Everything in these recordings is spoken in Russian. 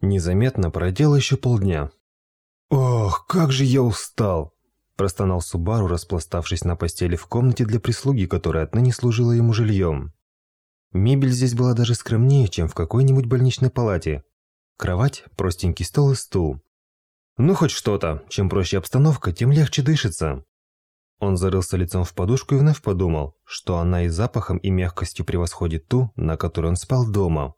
Незаметно проделал еще полдня. «Ох, как же я устал!» Простонал Субару, распластавшись на постели в комнате для прислуги, которая отныне служила ему жильем. Мебель здесь была даже скромнее, чем в какой-нибудь больничной палате. Кровать, простенький стол и стул. Ну, хоть что-то. Чем проще обстановка, тем легче дышится. Он зарылся лицом в подушку и вновь подумал, что она и запахом, и мягкостью превосходит ту, на которой он спал дома.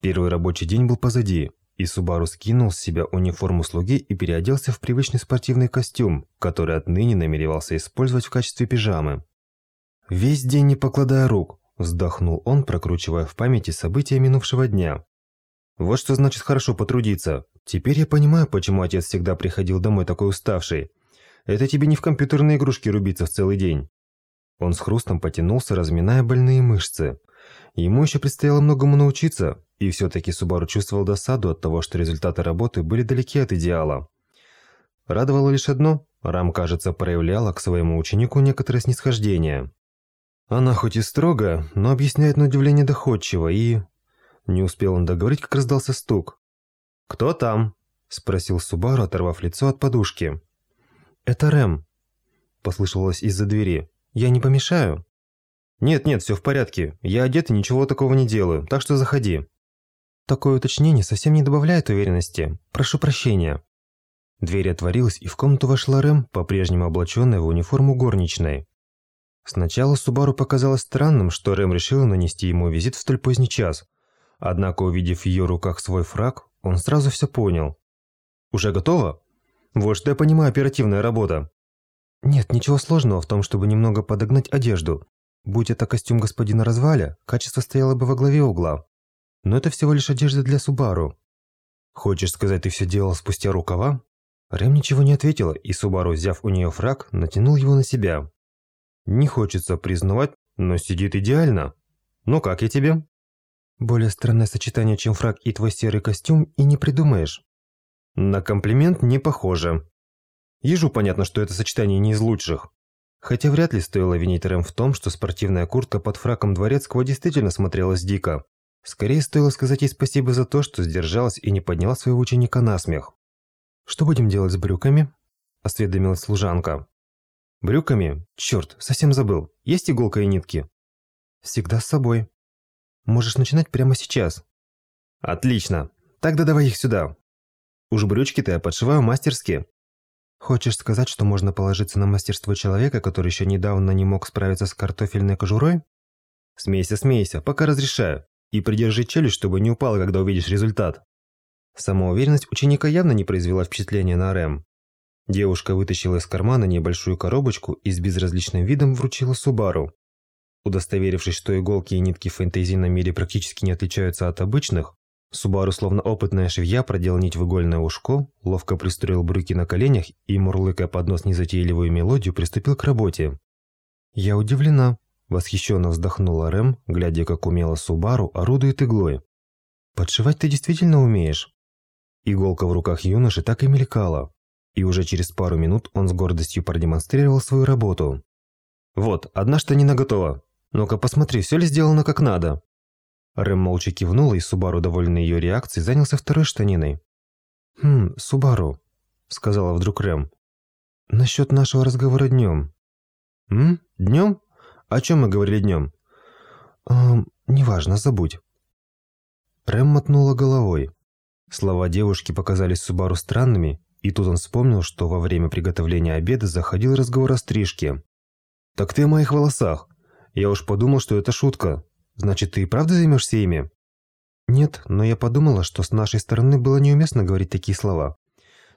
Первый рабочий день был позади, и Субару скинул с себя униформу слуги и переоделся в привычный спортивный костюм, который отныне намеревался использовать в качестве пижамы. Весь день не покладая рук, вздохнул он, прокручивая в памяти события минувшего дня. Вот что значит хорошо потрудиться. Теперь я понимаю, почему отец всегда приходил домой такой уставший. Это тебе не в компьютерные игрушки рубиться в целый день. Он с хрустом потянулся, разминая больные мышцы. Ему еще предстояло многому научиться, и все-таки Субару чувствовал досаду от того, что результаты работы были далеки от идеала. Радовало лишь одно – Рам, кажется, проявляла к своему ученику некоторое снисхождение. Она хоть и строго, но объясняет на удивление доходчиво и... Не успел он договорить, как раздался стук. «Кто там?» – спросил Субару, оторвав лицо от подушки. «Это Рэм», – послышалось из-за двери. «Я не помешаю?» «Нет-нет, все в порядке. Я одет и ничего такого не делаю, так что заходи». Такое уточнение совсем не добавляет уверенности. Прошу прощения. Дверь отворилась, и в комнату вошла Рэм, по-прежнему облаченная в униформу горничной. Сначала Субару показалось странным, что Рэм решила нанести ему визит в столь поздний час. Однако, увидев в ее руках свой фраг, он сразу все понял. «Уже готово?» Вот что я понимаю оперативная работа. Нет, ничего сложного в том, чтобы немного подогнать одежду. Будь это костюм господина Разваля, качество стояло бы во главе угла. Но это всего лишь одежда для Субару. Хочешь сказать, ты все делал спустя рукава? Рэм ничего не ответила, и Субару, взяв у нее фраг, натянул его на себя. Не хочется признавать, но сидит идеально. Ну как я тебе? Более странное сочетание, чем фраг и твой серый костюм, и не придумаешь. На комплимент не похоже. Ежу понятно, что это сочетание не из лучших. Хотя вряд ли стоило винить Рэм в том, что спортивная куртка под фраком дворецкого действительно смотрелась дико. Скорее стоило сказать ей спасибо за то, что сдержалась и не подняла своего ученика на смех. «Что будем делать с брюками?» – осведомилась служанка. «Брюками? Черт, совсем забыл. Есть иголка и нитки?» «Всегда с собой. Можешь начинать прямо сейчас». «Отлично. Тогда давай их сюда. Уж брючки-то я подшиваю мастерски. Хочешь сказать, что можно положиться на мастерство человека, который еще недавно не мог справиться с картофельной кожурой? Смейся, смейся, пока разрешаю. И придержи челюсть, чтобы не упала, когда увидишь результат. Самоуверенность ученика явно не произвела впечатления на Рэм. Девушка вытащила из кармана небольшую коробочку и с безразличным видом вручила Субару. Удостоверившись, что иголки и нитки в фэнтезийном мире практически не отличаются от обычных, Субару, словно опытная швея, продел нить в игольное ушко, ловко пристроил брюки на коленях и, мурлыкая под нос незатейливую мелодию, приступил к работе. «Я удивлена», – восхищенно вздохнула Рэм, глядя, как умело Субару орудует иглой. «Подшивать ты действительно умеешь?» Иголка в руках юноши так и мелькала, и уже через пару минут он с гордостью продемонстрировал свою работу. «Вот, одна штанина готова. Ну-ка посмотри, все ли сделано как надо?» Рэм молча кивнула, и Субару, довольный ее реакцией, занялся второй штаниной. «Хм, Субару», — сказала вдруг Рэм. «Насчет нашего разговора днем». «М? Днем? О чем мы говорили днем?» «Эм, неважно, забудь». Рэм мотнула головой. Слова девушки показались Субару странными, и тут он вспомнил, что во время приготовления обеда заходил разговор о стрижке. «Так ты о моих волосах. Я уж подумал, что это шутка. Значит, ты и правда займешься ими? Нет, но я подумала, что с нашей стороны было неуместно говорить такие слова.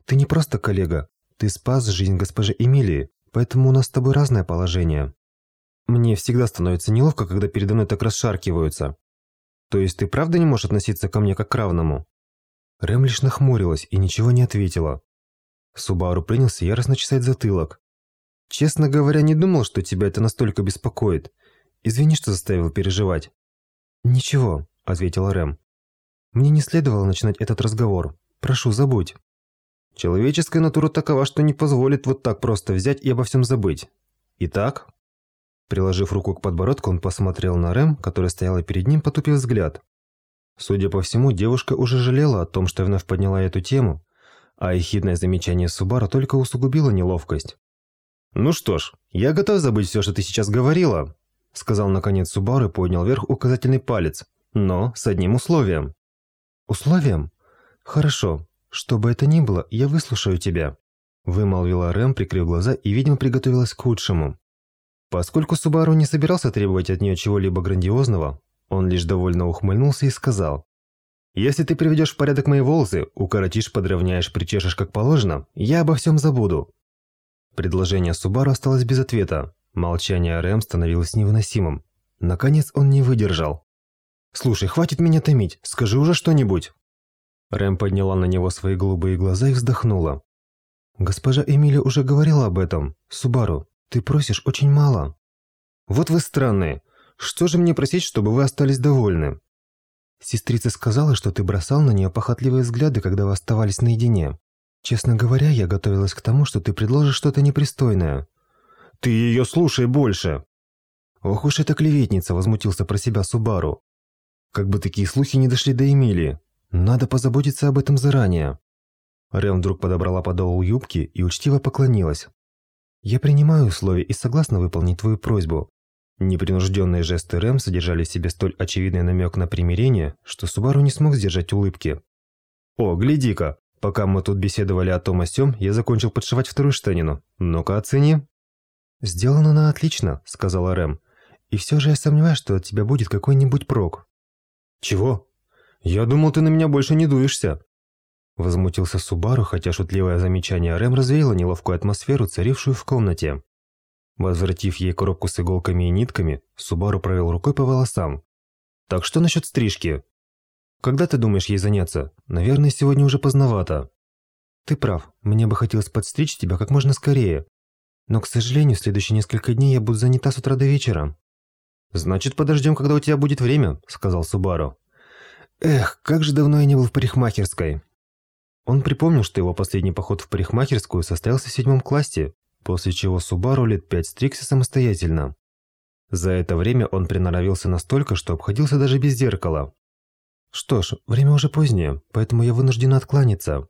Ты не просто коллега. Ты спас жизнь госпожи Эмилии, поэтому у нас с тобой разное положение. Мне всегда становится неловко, когда передо мной так расшаркиваются. То есть ты правда не можешь относиться ко мне как к равному? Рэм лишь нахмурилась и ничего не ответила. Субару принялся яростно чесать затылок. Честно говоря, не думал, что тебя это настолько беспокоит. Извини, что заставил переживать». «Ничего», – ответила Рэм. «Мне не следовало начинать этот разговор. Прошу, забудь». «Человеческая натура такова, что не позволит вот так просто взять и обо всем забыть. Итак?» Приложив руку к подбородку, он посмотрел на Рэм, которая стояла перед ним, потупив взгляд. Судя по всему, девушка уже жалела о том, что вновь подняла эту тему, а ехидное замечание Субару только усугубило неловкость. «Ну что ж, я готов забыть все, что ты сейчас говорила», сказал наконец Субару и поднял вверх указательный палец, но с одним условием. «Условием? Хорошо. Что бы это ни было, я выслушаю тебя», вымолвила Рэм, прикрыв глаза и, видимо, приготовилась к худшему. Поскольку Субару не собирался требовать от нее чего-либо грандиозного, он лишь довольно ухмыльнулся и сказал, «Если ты приведешь в порядок мои волосы, укоротишь, подровняешь, причешешь как положено, я обо всем забуду». Предложение Субару осталось без ответа. Молчание Рэм становилось невыносимым. Наконец он не выдержал. «Слушай, хватит меня томить, скажи уже что-нибудь!» Рэм подняла на него свои голубые глаза и вздохнула. «Госпожа Эмилия уже говорила об этом. Субару, ты просишь очень мало». «Вот вы странные. Что же мне просить, чтобы вы остались довольны?» Сестрица сказала, что ты бросал на нее похотливые взгляды, когда вы оставались наедине. Честно говоря, я готовилась к тому, что ты предложишь что-то непристойное. Ты ее слушай больше. Ох уж эта клеветница, возмутился про себя Субару. Как бы такие слухи не дошли до Эмилии. Надо позаботиться об этом заранее. Рэм вдруг подобрала подол юбки и учтиво поклонилась. «Я принимаю условия и согласна выполнить твою просьбу». Непринужденные жесты Рэм содержали в себе столь очевидный намек на примирение, что Субару не смог сдержать улыбки. «О, гляди-ка! Пока мы тут беседовали о том о сём, я закончил подшивать вторую штанину. Ну-ка, оцени». «Сделано на отлично», — сказала Рэм. «И все же я сомневаюсь, что от тебя будет какой-нибудь прок». «Чего? Я думал, ты на меня больше не дуешься». Возмутился Субару, хотя шутливое замечание Рэм развеяло неловкую атмосферу, царившую в комнате. Возвратив ей коробку с иголками и нитками, Субару провел рукой по волосам. «Так что насчет стрижки?» «Когда ты думаешь ей заняться? Наверное, сегодня уже поздновато». «Ты прав, мне бы хотелось подстричь тебя как можно скорее. Но, к сожалению, следующие несколько дней я буду занята с утра до вечера». «Значит, подождем, когда у тебя будет время», — сказал Субару. «Эх, как же давно я не был в парикмахерской». Он припомнил, что его последний поход в парикмахерскую состоялся в седьмом классе, после чего Субару лет пять стригся самостоятельно. За это время он приноровился настолько, что обходился даже без зеркала. «Что ж, время уже позднее, поэтому я вынуждена откланяться.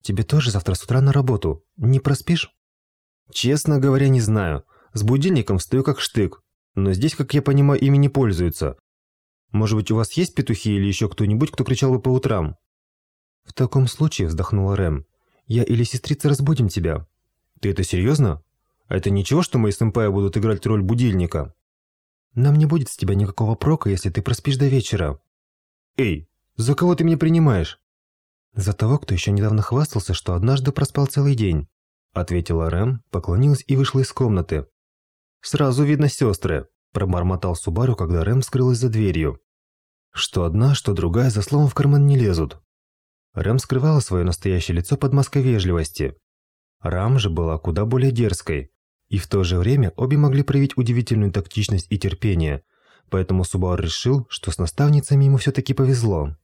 Тебе тоже завтра с утра на работу. Не проспишь?» «Честно говоря, не знаю. С будильником встаю как штык. Но здесь, как я понимаю, ими не пользуются. Может быть, у вас есть петухи или еще кто-нибудь, кто кричал бы по утрам?» «В таком случае», – вздохнула Рэм, – «я или сестрица разбудим тебя». «Ты это серьезно? А это ничего, что мои сэмпаи будут играть роль будильника?» «Нам не будет с тебя никакого прока, если ты проспишь до вечера». «Эй, за кого ты меня принимаешь?» «За того, кто еще недавно хвастался, что однажды проспал целый день», ответила Рэм, поклонилась и вышла из комнаты. «Сразу видно сестры», пробормотал Субару, когда Рэм скрылась за дверью. Что одна, что другая за словом в карман не лезут. Рэм скрывала свое настоящее лицо под маской вежливости. Рам же была куда более дерзкой. И в то же время обе могли проявить удивительную тактичность и терпение, поэтому Субару решил, что с наставницами ему все-таки повезло.